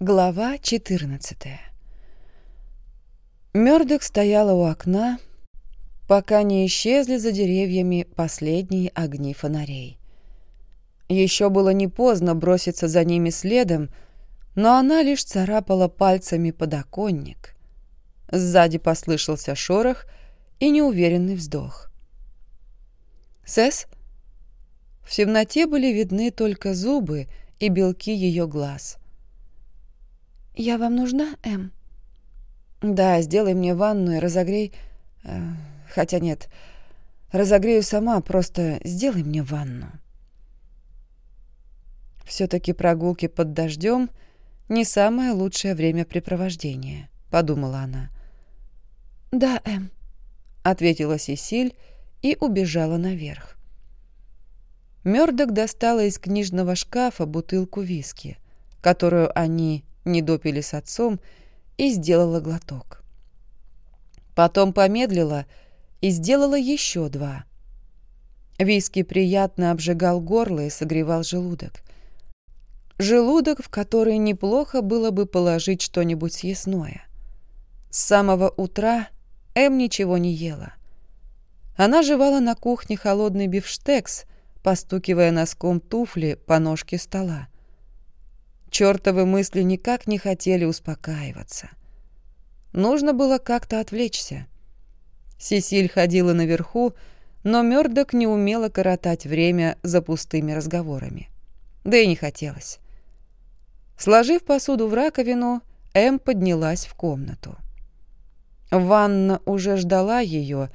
Глава 14 Мёрдок стояла у окна, пока не исчезли за деревьями последние огни фонарей. Еще было не поздно броситься за ними следом, но она лишь царапала пальцами подоконник. Сзади послышался шорох и неуверенный вздох. «Сэс?» В темноте были видны только зубы и белки ее глаз — «Я вам нужна, Эм?» «Да, сделай мне ванну и разогрей... Э, хотя нет, разогрею сама, просто сделай мне ванну». «Все-таки прогулки под дождем не самое лучшее времяпрепровождение», — подумала она. «Да, Эм», — ответила Сесиль и убежала наверх. Мёрдок достала из книжного шкафа бутылку виски, которую они не допили с отцом, и сделала глоток. Потом помедлила и сделала еще два. Виски приятно обжигал горло и согревал желудок. Желудок, в который неплохо было бы положить что-нибудь съестное. С самого утра Эм ничего не ела. Она жевала на кухне холодный бифштекс, постукивая носком туфли по ножке стола. Чёртовы мысли никак не хотели успокаиваться. Нужно было как-то отвлечься. Сесиль ходила наверху, но Мёрдок не умела коротать время за пустыми разговорами. Да и не хотелось. Сложив посуду в раковину, Эм поднялась в комнату. Ванна уже ждала ее,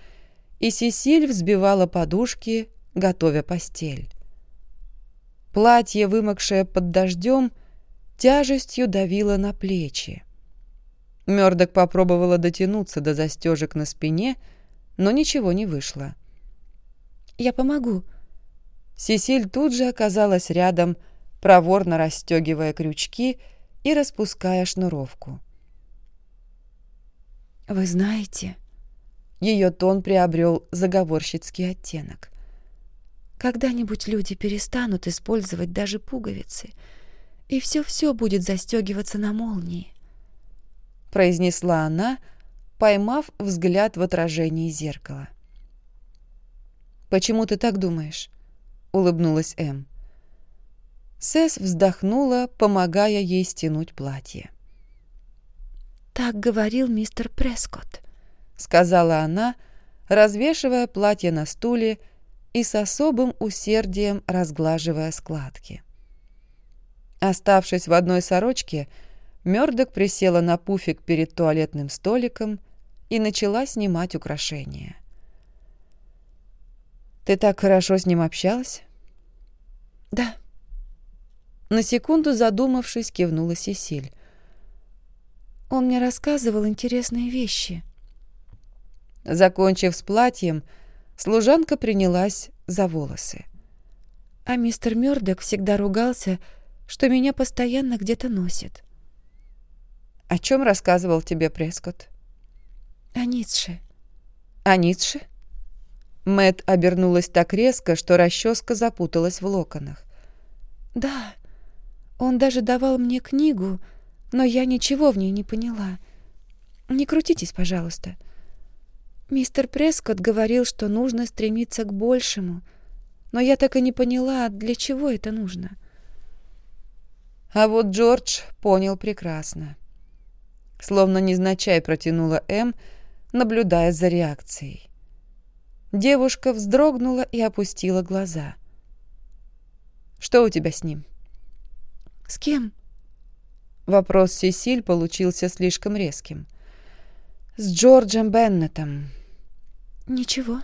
и Сесиль взбивала подушки, готовя постель. Платье, вымокшее под дождем, тяжестью давила на плечи. Мёрдок попробовала дотянуться до застежек на спине, но ничего не вышло. «Я помогу». Сесиль тут же оказалась рядом, проворно расстегивая крючки и распуская шнуровку. «Вы знаете...» Ее тон приобрел заговорщицкий оттенок. «Когда-нибудь люди перестанут использовать даже пуговицы — и все-все будет застегиваться на молнии», — произнесла она, поймав взгляд в отражении зеркала. «Почему ты так думаешь?» — улыбнулась Эм. Сэс вздохнула, помогая ей стянуть платье. «Так говорил мистер Прескотт», — сказала она, развешивая платье на стуле и с особым усердием разглаживая складки. Оставшись в одной сорочке, Мёрдок присела на пуфик перед туалетным столиком и начала снимать украшения. «Ты так хорошо с ним общалась?» «Да». На секунду задумавшись, кивнула Сесиль. «Он мне рассказывал интересные вещи». Закончив с платьем, служанка принялась за волосы. А мистер Мёрдок всегда ругался, что меня постоянно где-то носит. «О чем рассказывал тебе Прескотт?» «О Ницше». «О Ницше?» Мэт обернулась так резко, что расческа запуталась в локонах. «Да, он даже давал мне книгу, но я ничего в ней не поняла. Не крутитесь, пожалуйста. Мистер Прескотт говорил, что нужно стремиться к большему, но я так и не поняла, для чего это нужно. А вот Джордж понял прекрасно. Словно незначай протянула М, наблюдая за реакцией. Девушка вздрогнула и опустила глаза. «Что у тебя с ним?» «С кем?» Вопрос Сесиль получился слишком резким. «С Джорджем Беннетом». «Ничего».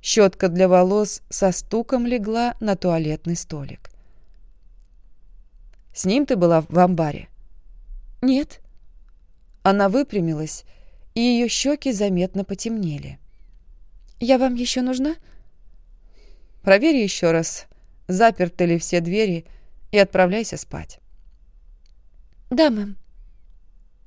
Щетка для волос со стуком легла на туалетный столик. С ним ты была в амбаре?» «Нет». Она выпрямилась, и ее щеки заметно потемнели. «Я вам еще нужна?» «Проверь еще раз, заперты ли все двери, и отправляйся спать». «Да, мэм».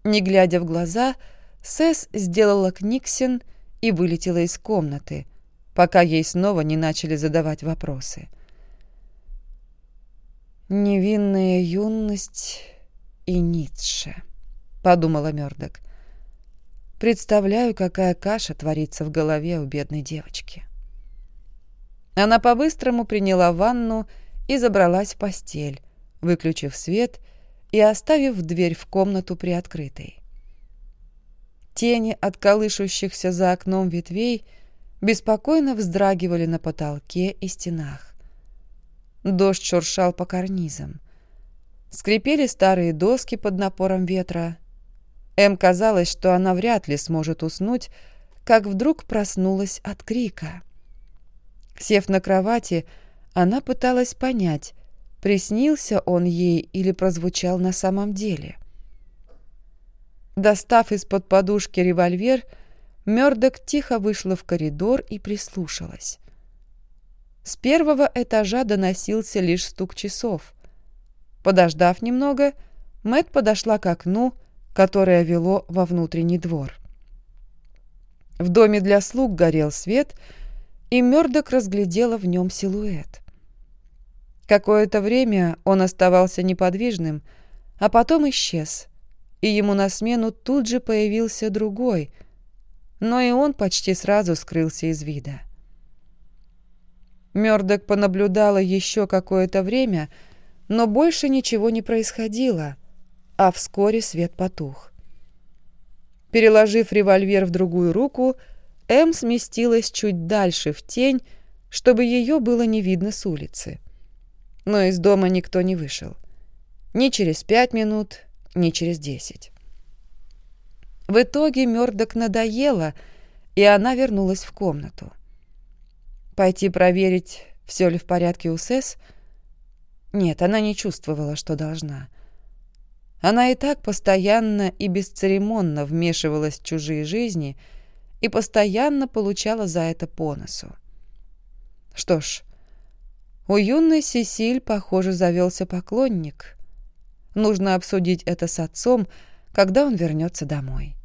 Не глядя в глаза, Сэс сделала книксин и вылетела из комнаты, пока ей снова не начали задавать вопросы. Невинная юность и Ницше», — подумала Мёрдок. «Представляю, какая каша творится в голове у бедной девочки». Она по-быстрому приняла ванну и забралась в постель, выключив свет и оставив дверь в комнату приоткрытой. Тени от колышущихся за окном ветвей беспокойно вздрагивали на потолке и стенах. Дождь шуршал по карнизам. Скрипели старые доски под напором ветра. Эм казалось, что она вряд ли сможет уснуть, как вдруг проснулась от крика. Сев на кровати, она пыталась понять, приснился он ей или прозвучал на самом деле. Достав из-под подушки револьвер, Мёрдок тихо вышла в коридор и прислушалась. С первого этажа доносился лишь стук часов. Подождав немного, Мэт подошла к окну, которое вело во внутренний двор. В доме для слуг горел свет, и Мёрдок разглядела в нем силуэт. Какое-то время он оставался неподвижным, а потом исчез, и ему на смену тут же появился другой, но и он почти сразу скрылся из вида. Мёрдок понаблюдала еще какое-то время, но больше ничего не происходило, а вскоре свет потух. Переложив револьвер в другую руку, М сместилась чуть дальше в тень, чтобы ее было не видно с улицы. Но из дома никто не вышел. Ни через пять минут, ни через десять. В итоге Мёрдок надоело, и она вернулась в комнату. Пойти проверить, все ли в порядке у Сэс? Нет, она не чувствовала, что должна. Она и так постоянно и бесцеремонно вмешивалась в чужие жизни и постоянно получала за это по носу. Что ж, у юной Сесиль, похоже, завелся поклонник. Нужно обсудить это с отцом, когда он вернется домой.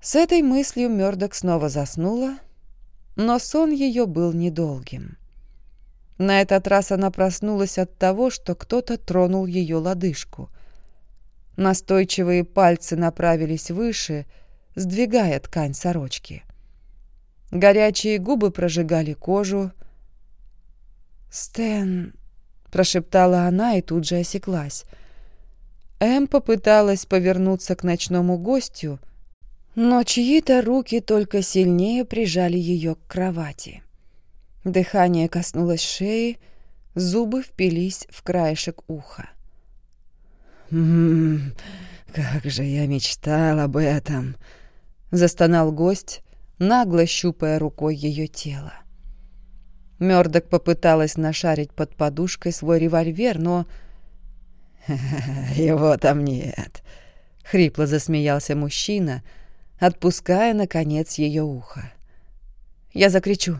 С этой мыслью Мёрдок снова заснула, но сон ее был недолгим. На этот раз она проснулась от того, что кто-то тронул ее лодыжку. Настойчивые пальцы направились выше, сдвигая ткань сорочки. Горячие губы прожигали кожу. «Стэн...» — прошептала она и тут же осеклась. Эм попыталась повернуться к ночному гостю — но чьи-то руки только сильнее прижали ее к кровати. Дыхание коснулось шеи, зубы впились в краешек уха. «Ммм, как же я мечтал об этом!» — застонал гость, нагло щупая рукой ее тело. Мёрдок попыталась нашарить под подушкой свой револьвер, но... «Его там нет», — хрипло засмеялся мужчина — отпуская, наконец, ее ухо. Я закричу.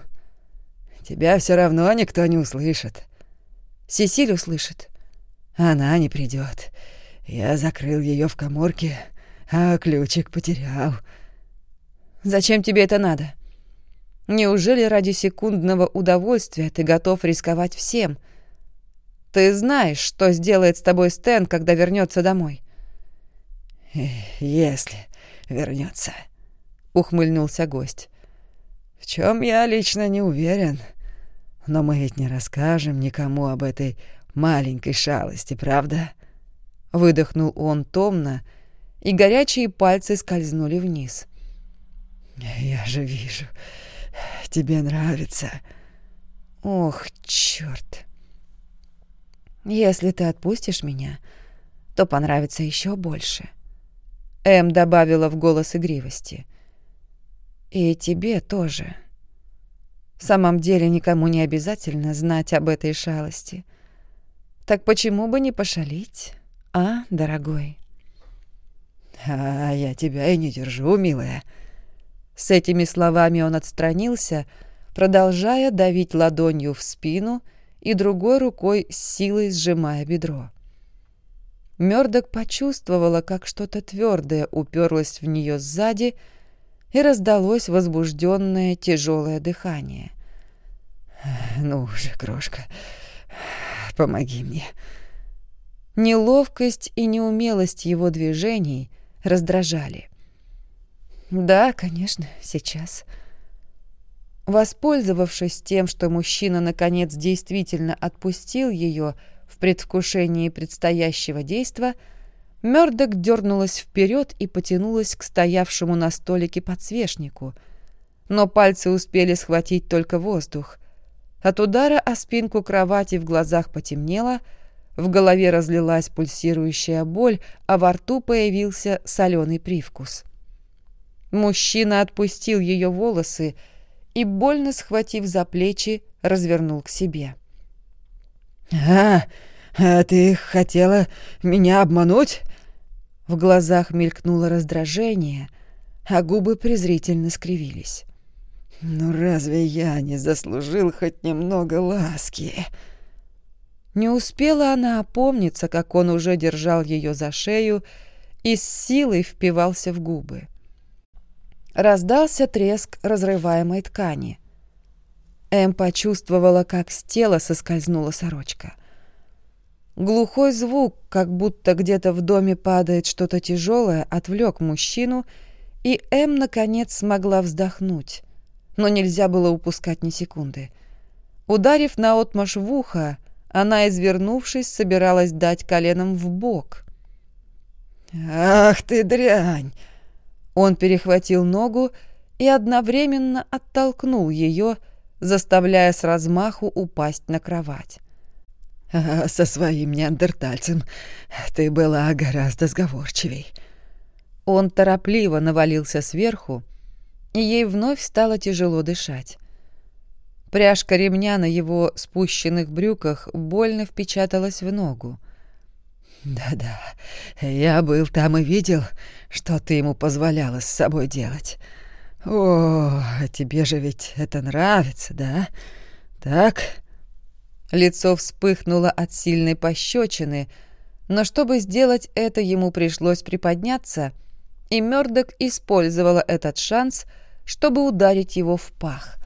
«Тебя все равно никто не услышит». «Сесиль услышит». «Она не придет. Я закрыл ее в коморке, а ключик потерял». «Зачем тебе это надо? Неужели ради секундного удовольствия ты готов рисковать всем? Ты знаешь, что сделает с тобой Стэн, когда вернется домой?» «Если вернется, ухмыльнулся гость. В чем я лично не уверен. Но мы ведь не расскажем никому об этой маленькой шалости, правда? Выдохнул он томно, и горячие пальцы скользнули вниз. Я же вижу, тебе нравится. Ох, черт! Если ты отпустишь меня, то понравится еще больше. — Эм добавила в голос игривости. «И тебе тоже. В самом деле никому не обязательно знать об этой шалости. Так почему бы не пошалить, а, дорогой?» «А я тебя и не держу, милая». С этими словами он отстранился, продолжая давить ладонью в спину и другой рукой с силой сжимая бедро. Мёрдок почувствовала, как что-то твердое уперлось в нее сзади, и раздалось возбужденное тяжелое дыхание. «Ну же, крошка, помоги мне». Неловкость и неумелость его движений раздражали. «Да, конечно, сейчас». Воспользовавшись тем, что мужчина наконец действительно отпустил ее в предвкушении предстоящего действа, Мёрдок дернулась вперед и потянулась к стоявшему на столике подсвечнику, но пальцы успели схватить только воздух. От удара о спинку кровати в глазах потемнело, в голове разлилась пульсирующая боль, а во рту появился соленый привкус. Мужчина отпустил ее волосы и, больно схватив за плечи, развернул к себе. «А, а ты хотела меня обмануть?» В глазах мелькнуло раздражение, а губы презрительно скривились. «Ну разве я не заслужил хоть немного ласки?» Не успела она опомниться, как он уже держал ее за шею и с силой впивался в губы. Раздался треск разрываемой ткани. Эм почувствовала, как с тела соскользнула сорочка. Глухой звук, как будто где-то в доме падает что-то тяжелое, отвлек мужчину, и Эм, наконец, смогла вздохнуть. Но нельзя было упускать ни секунды. Ударив наотмашь в ухо, она, извернувшись, собиралась дать коленом в бок. «Ах ты дрянь!» Он перехватил ногу и одновременно оттолкнул ее, заставляя с размаху упасть на кровать. А «Со своим неандертальцем ты была гораздо сговорчивей». Он торопливо навалился сверху, и ей вновь стало тяжело дышать. Пряжка ремня на его спущенных брюках больно впечаталась в ногу. «Да-да, я был там и видел, что ты ему позволяла с собой делать. О, тебе же ведь это нравится, да? Так?» Лицо вспыхнуло от сильной пощечины, но чтобы сделать это, ему пришлось приподняться, и Мёрдок использовала этот шанс, чтобы ударить его в пах.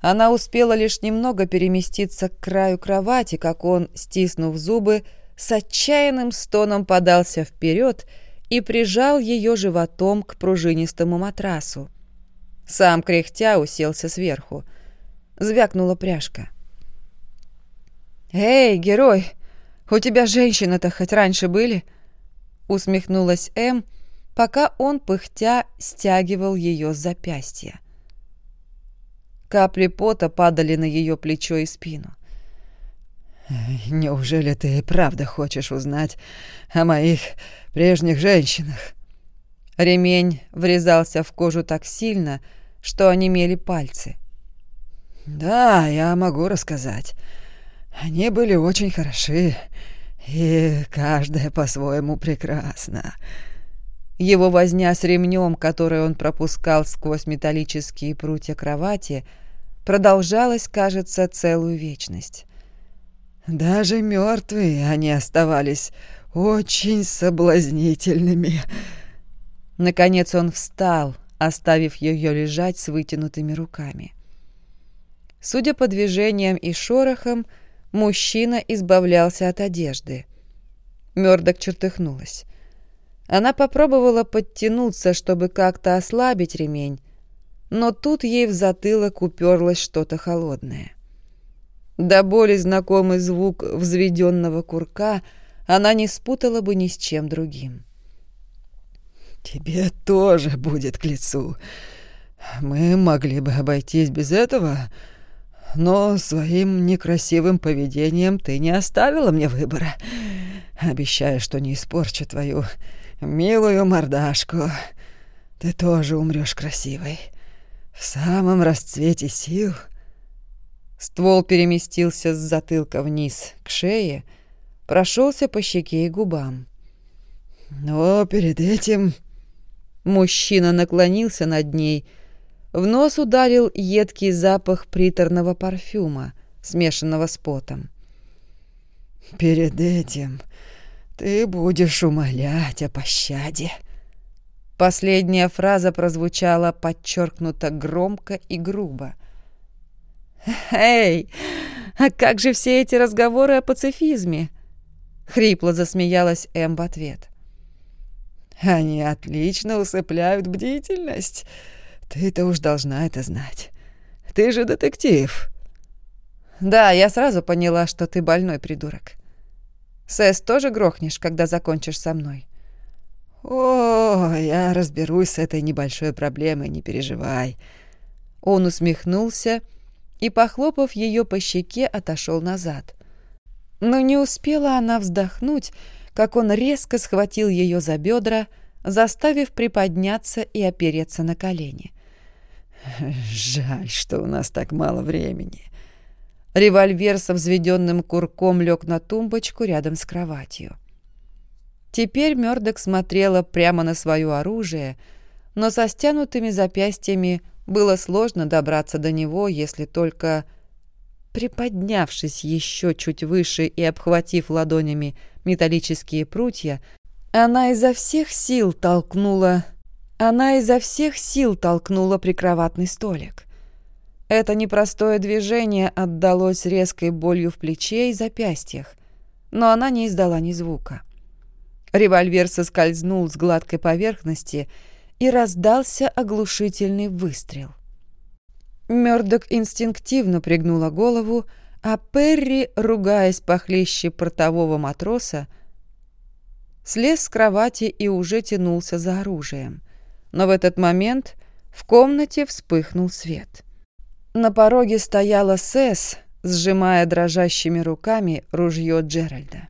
Она успела лишь немного переместиться к краю кровати, как он, стиснув зубы, с отчаянным стоном подался вперед прижал ее животом к пружинистому матрасу. Сам кряхтя уселся сверху. Звякнула пряжка. «Эй, герой, у тебя женщины-то хоть раньше были?» Усмехнулась М, пока он, пыхтя, стягивал ее с запястья. Капли пота падали на ее плечо и спину. «Неужели ты правда хочешь узнать о моих прежних женщинах?» Ремень врезался в кожу так сильно, что онемели пальцы. «Да, я могу рассказать. Они были очень хороши, и каждая по-своему прекрасна». Его возня с ремнем, который он пропускал сквозь металлические прутья кровати, продолжалась, кажется, целую вечность. Даже мертвые они оставались очень соблазнительными. Наконец он встал, оставив ее лежать с вытянутыми руками. Судя по движениям и шорохам, мужчина избавлялся от одежды. Мёрдок чертыхнулась. Она попробовала подтянуться, чтобы как-то ослабить ремень, но тут ей в затылок уперлось что-то холодное. До боли знакомый звук взведенного курка она не спутала бы ни с чем другим. «Тебе тоже будет к лицу. Мы могли бы обойтись без этого, но своим некрасивым поведением ты не оставила мне выбора. Обещаю, что не испорчу твою милую мордашку. Ты тоже умрешь красивой. В самом расцвете сил — Ствол переместился с затылка вниз к шее, прошелся по щеке и губам. Но перед этим... Мужчина наклонился над ней. В нос ударил едкий запах приторного парфюма, смешанного с потом. «Перед этим ты будешь умолять о пощаде». Последняя фраза прозвучала подчеркнуто громко и грубо. «Эй, а как же все эти разговоры о пацифизме? Хрипло засмеялась Эм в ответ. «Они отлично усыпляют бдительность. Ты-то уж должна это знать. Ты же детектив». «Да, я сразу поняла, что ты больной придурок. Сэс тоже грохнешь, когда закончишь со мной?» «О, я разберусь с этой небольшой проблемой, не переживай». Он усмехнулся и, похлопав ее по щеке, отошел назад. Но не успела она вздохнуть, как он резко схватил ее за бедра, заставив приподняться и опереться на колени. «Жаль, что у нас так мало времени». Револьвер со взведенным курком лег на тумбочку рядом с кроватью. Теперь Мёрдок смотрела прямо на свое оружие, но со стянутыми запястьями было сложно добраться до него, если только, приподнявшись еще чуть выше и обхватив ладонями металлические прутья, она изо всех сил толкнула... Она изо всех сил толкнула прикроватный столик. Это непростое движение отдалось резкой болью в плече и запястьях, но она не издала ни звука. Револьвер соскользнул с гладкой поверхности и раздался оглушительный выстрел. Мёрдок инстинктивно пригнула голову, а Перри, ругаясь похлеще портового матроса, слез с кровати и уже тянулся за оружием. Но в этот момент в комнате вспыхнул свет. На пороге стояла Сэс, сжимая дрожащими руками ружье Джеральда.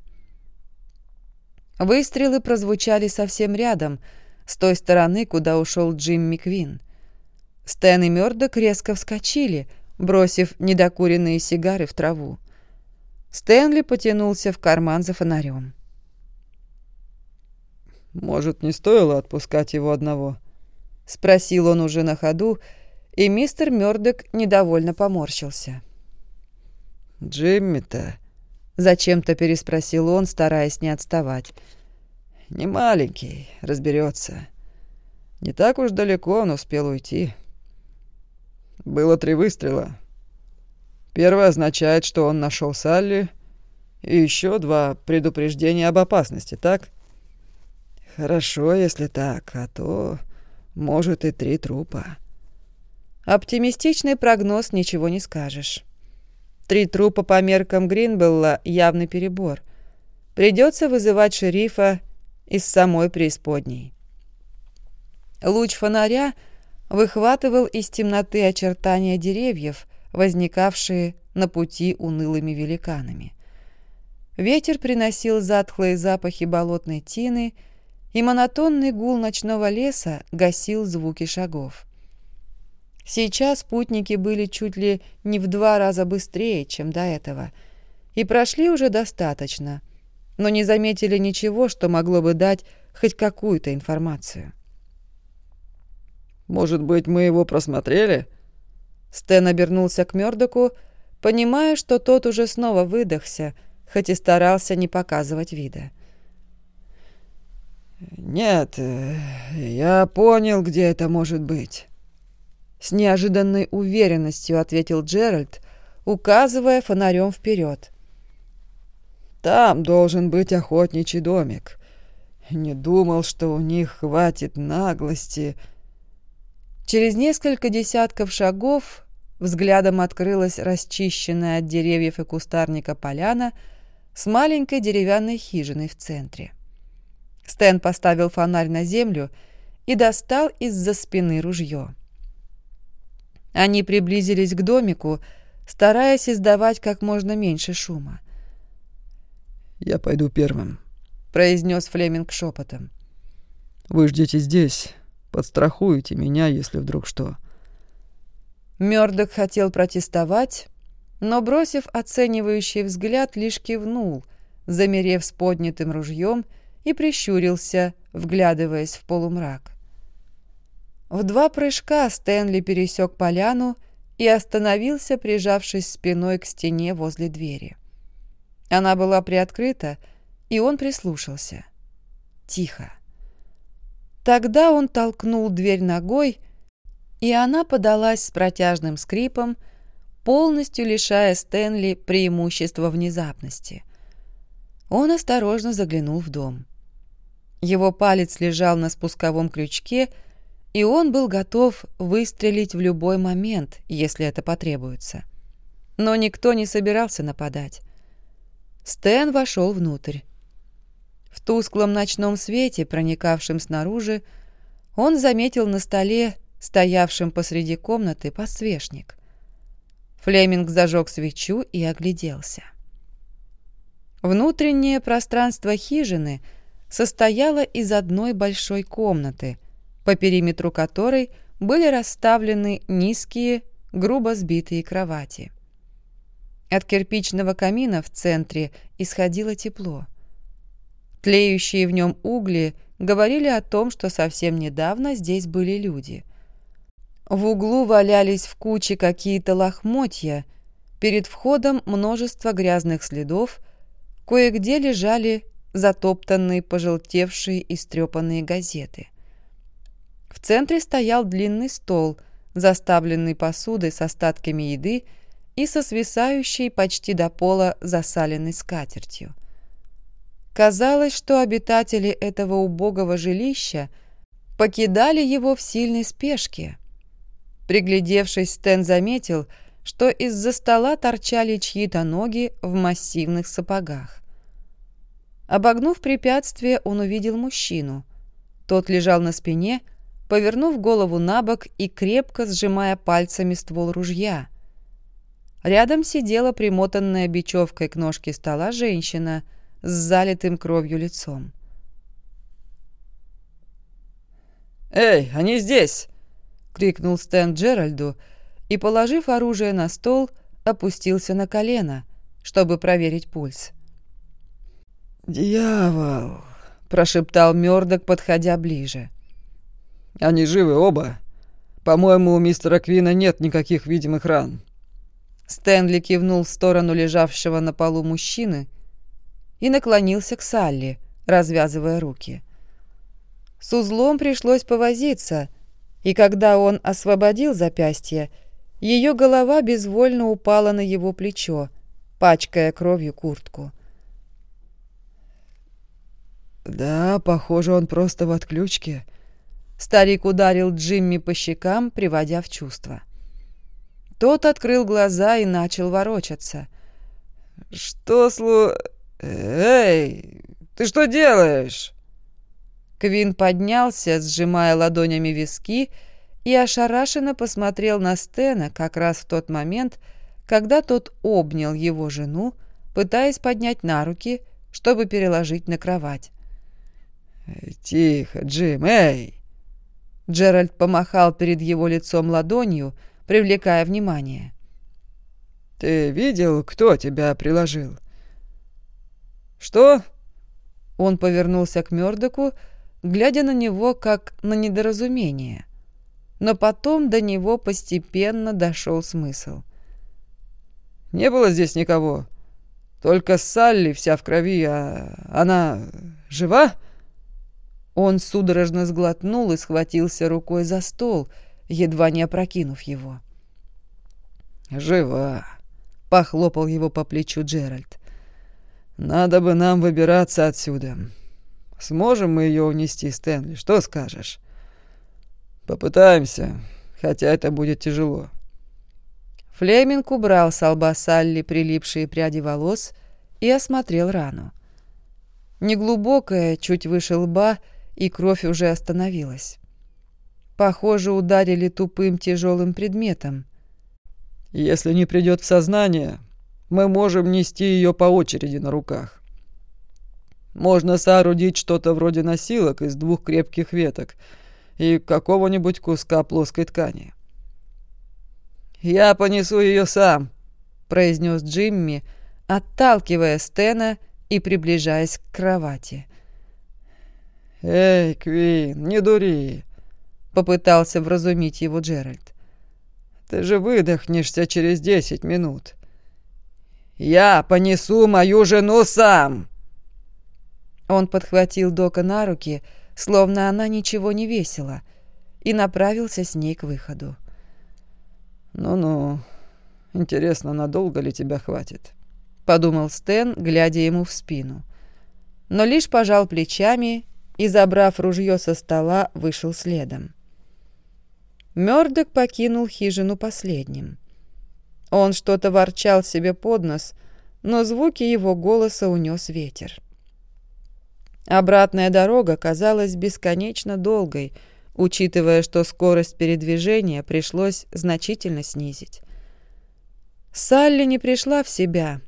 Выстрелы прозвучали совсем рядом, с той стороны, куда ушел Джимми Квин. Стэн и Мёрдок резко вскочили, бросив недокуренные сигары в траву. Стэнли потянулся в карман за фонарем. «Может, не стоило отпускать его одного?» — спросил он уже на ходу, и мистер Мёрдок недовольно поморщился. «Джимми-то...» Зачем-то переспросил он, стараясь не отставать. «Не маленький, разберется. Не так уж далеко он успел уйти. Было три выстрела. Первый означает, что он нашел Салли, и еще два предупреждения об опасности, так? Хорошо, если так, а то, может, и три трупа». Оптимистичный прогноз, ничего не скажешь. Три трупа по меркам Гринбелла — явный перебор. Придется вызывать шерифа из самой преисподней. Луч фонаря выхватывал из темноты очертания деревьев, возникавшие на пути унылыми великанами. Ветер приносил затхлые запахи болотной тины, и монотонный гул ночного леса гасил звуки шагов. Сейчас путники были чуть ли не в два раза быстрее, чем до этого, и прошли уже достаточно, но не заметили ничего, что могло бы дать хоть какую-то информацию. «Может быть, мы его просмотрели?» Стэн обернулся к Мёрдоку, понимая, что тот уже снова выдохся, хоть и старался не показывать вида. «Нет, я понял, где это может быть». С неожиданной уверенностью ответил Джеральд, указывая фонарем вперед. «Там должен быть охотничий домик. Не думал, что у них хватит наглости». Через несколько десятков шагов взглядом открылась расчищенная от деревьев и кустарника поляна с маленькой деревянной хижиной в центре. Стэн поставил фонарь на землю и достал из-за спины ружье. Они приблизились к домику, стараясь издавать как можно меньше шума. «Я пойду первым», — произнес Флеминг шепотом. «Вы ждите здесь, подстрахуете меня, если вдруг что». Мёрдок хотел протестовать, но, бросив оценивающий взгляд, лишь кивнул, замерев с поднятым ружьем и прищурился, вглядываясь в полумрак. В два прыжка Стэнли пересек поляну и остановился, прижавшись спиной к стене возле двери. Она была приоткрыта, и он прислушался. Тихо. Тогда он толкнул дверь ногой, и она подалась с протяжным скрипом, полностью лишая Стэнли преимущества внезапности. Он осторожно заглянул в дом. Его палец лежал на спусковом крючке, и он был готов выстрелить в любой момент, если это потребуется. Но никто не собирался нападать. Стэн вошел внутрь. В тусклом ночном свете, проникавшем снаружи, он заметил на столе, стоявшем посреди комнаты, подсвечник. Флеминг зажег свечу и огляделся. Внутреннее пространство хижины состояло из одной большой комнаты, по периметру которой были расставлены низкие, грубо сбитые кровати. От кирпичного камина в центре исходило тепло. Тлеющие в нем угли говорили о том, что совсем недавно здесь были люди. В углу валялись в куче какие-то лохмотья, перед входом множество грязных следов, кое-где лежали затоптанные, пожелтевшие и стрепанные газеты. В центре стоял длинный стол, заставленный посудой с остатками еды и со свисающей почти до пола засаленной скатертью. Казалось, что обитатели этого убогого жилища покидали его в сильной спешке. Приглядевшись, Стэн заметил, что из-за стола торчали чьи-то ноги в массивных сапогах. Обогнув препятствие, он увидел мужчину. Тот лежал на спине, повернув голову на бок и крепко сжимая пальцами ствол ружья. Рядом сидела примотанная бечевкой к ножке стола женщина — с залитым кровью лицом. «Эй, они здесь!» — крикнул Стэн Джеральду и, положив оружие на стол, опустился на колено, чтобы проверить пульс. «Дьявол!» — прошептал Мёрдок, подходя ближе. «Они живы оба. По-моему, у мистера Квина нет никаких видимых ран». Стэнли кивнул в сторону лежавшего на полу мужчины и наклонился к Салли, развязывая руки. С узлом пришлось повозиться, и когда он освободил запястье, ее голова безвольно упала на его плечо, пачкая кровью куртку. «Да, похоже, он просто в отключке». Старик ударил Джимми по щекам, приводя в чувство. Тот открыл глаза и начал ворочаться. «Что слу...» «Эй, ты что делаешь?» Квин поднялся, сжимая ладонями виски, и ошарашенно посмотрел на Стена как раз в тот момент, когда тот обнял его жену, пытаясь поднять на руки, чтобы переложить на кровать. «Тихо, Джим, эй!» Джеральд помахал перед его лицом ладонью, привлекая внимание. «Ты видел, кто тебя приложил?» «Что?» Он повернулся к Мёрдоку, глядя на него как на недоразумение. Но потом до него постепенно дошел смысл. «Не было здесь никого. Только Салли вся в крови, а она жива?» Он судорожно сглотнул и схватился рукой за стол, едва не опрокинув его. «Жива!» — похлопал его по плечу Джеральд. Надо бы нам выбираться отсюда. Сможем мы ее унести, Стэнли? Что скажешь? Попытаемся, хотя это будет тяжело. Флеминг убрал с лба Салли прилипшие пряди волос и осмотрел рану. Неглубокая, чуть выше лба, и кровь уже остановилась. Похоже, ударили тупым тяжелым предметом. «Если не придет в сознание, мы можем нести ее по очереди на руках. Можно соорудить что-то вроде носилок из двух крепких веток и какого-нибудь куска плоской ткани. «Я понесу ее сам», — произнес Джимми, отталкивая Стена и приближаясь к кровати. «Эй, Квин, не дури», — попытался вразумить его Джеральд. «Ты же выдохнешься через десять минут». Я понесу мою жену сам!» Он подхватил Дока на руки, словно она ничего не весила, и направился с ней к выходу. «Ну-ну, интересно, надолго ли тебя хватит?» — подумал Стэн, глядя ему в спину. но лишь пожал плечами и, забрав ружье со стола, вышел следом. Мёрдок покинул хижину последним. Он что-то ворчал себе под нос, но звуки его голоса унес ветер. Обратная дорога казалась бесконечно долгой, учитывая, что скорость передвижения пришлось значительно снизить. Салли не пришла в себя,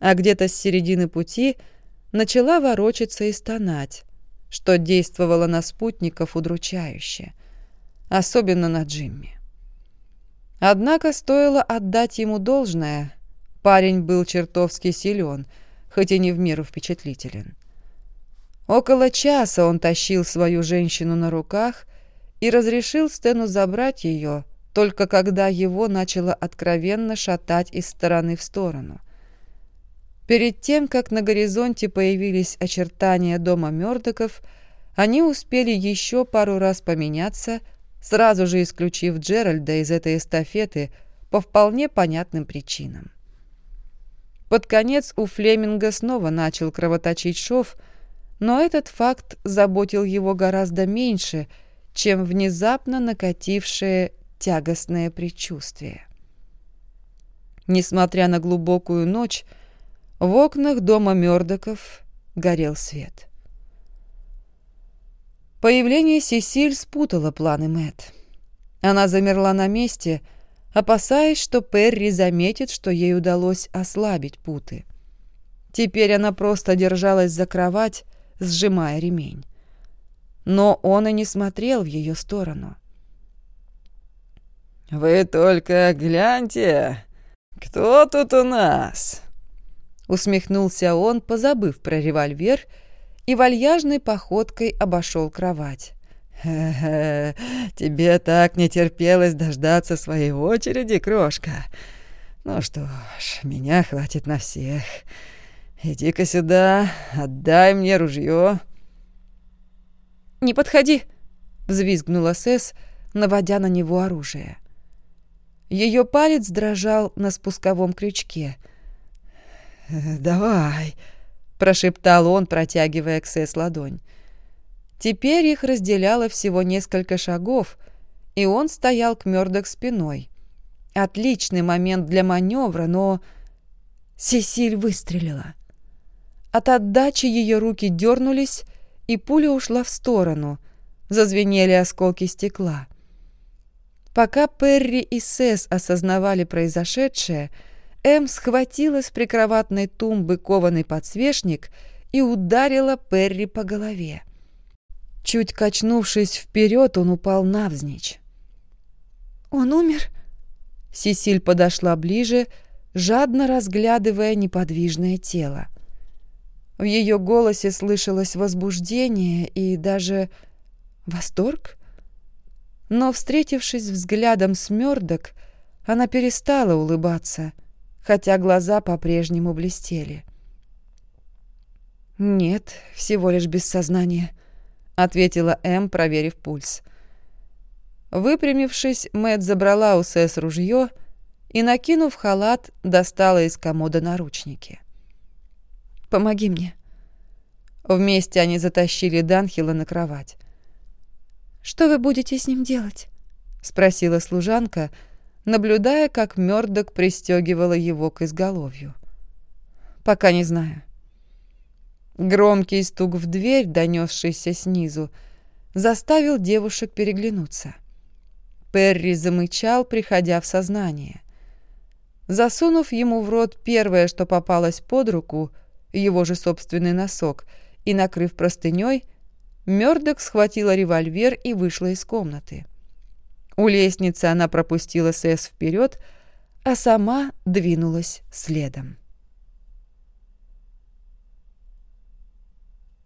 а где-то с середины пути начала ворочаться и стонать, что действовало на спутников удручающе, особенно на Джимми. Однако стоило отдать ему должное, парень был чертовски силен, хоть и не в меру впечатлителен. Около часа он тащил свою женщину на руках и разрешил Стэну забрать ее, только когда его начало откровенно шатать из стороны в сторону. Перед тем, как на горизонте появились очертания дома Мёрдоков, они успели еще пару раз поменяться, сразу же исключив Джеральда из этой эстафеты по вполне понятным причинам. Под конец у Флеминга снова начал кровоточить шов, но этот факт заботил его гораздо меньше, чем внезапно накатившее тягостное предчувствие. Несмотря на глубокую ночь, в окнах дома Мёрдоков горел свет. Появление Сесиль спутало планы Мэт. Она замерла на месте, опасаясь, что Перри заметит, что ей удалось ослабить путы. Теперь она просто держалась за кровать, сжимая ремень. Но он и не смотрел в ее сторону. «Вы только гляньте, кто тут у нас?» Усмехнулся он, позабыв про револьвер, и вальяжной походкой обошел кровать. «Хе-хе, тебе так не терпелось дождаться своей очереди, крошка. Ну что ж, меня хватит на всех. Иди-ка сюда, отдай мне ружье». «Не подходи!» — взвизгнула Сэс, наводя на него оружие. Ее палец дрожал на спусковом крючке. «Давай», — прошептал он, протягивая Сэс ладонь. Теперь их разделяло всего несколько шагов, и он стоял к Мёрдок спиной. Отличный момент для маневра, но... Сесиль выстрелила. От отдачи ее руки дернулись, и пуля ушла в сторону. Зазвенели осколки стекла. Пока Перри и Сэс осознавали произошедшее, Эм схватила с прикроватной тумбы кованый подсвечник и ударила Перри по голове. Чуть качнувшись вперед, он упал навзничь. «Он умер?» Сесиль подошла ближе, жадно разглядывая неподвижное тело. В ее голосе слышалось возбуждение и даже восторг. Но, встретившись взглядом с Мёрдок, она перестала улыбаться, хотя глаза по-прежнему блестели. «Нет, всего лишь без сознания», — ответила Эм, проверив пульс. Выпрямившись, Мэт забрала у Сэс ружье и, накинув халат, достала из комода наручники. «Помоги мне». Вместе они затащили Данхила на кровать. «Что вы будете с ним делать?» — спросила служанка, наблюдая, как Мёрдок пристегивала его к изголовью. «Пока не знаю». Громкий стук в дверь, донесшийся снизу, заставил девушек переглянуться. Перри замычал, приходя в сознание. Засунув ему в рот первое, что попалось под руку, его же собственный носок, и накрыв простыней, Мёрдок схватила револьвер и вышла из комнаты. У лестницы она пропустила Сэс вперед, а сама двинулась следом.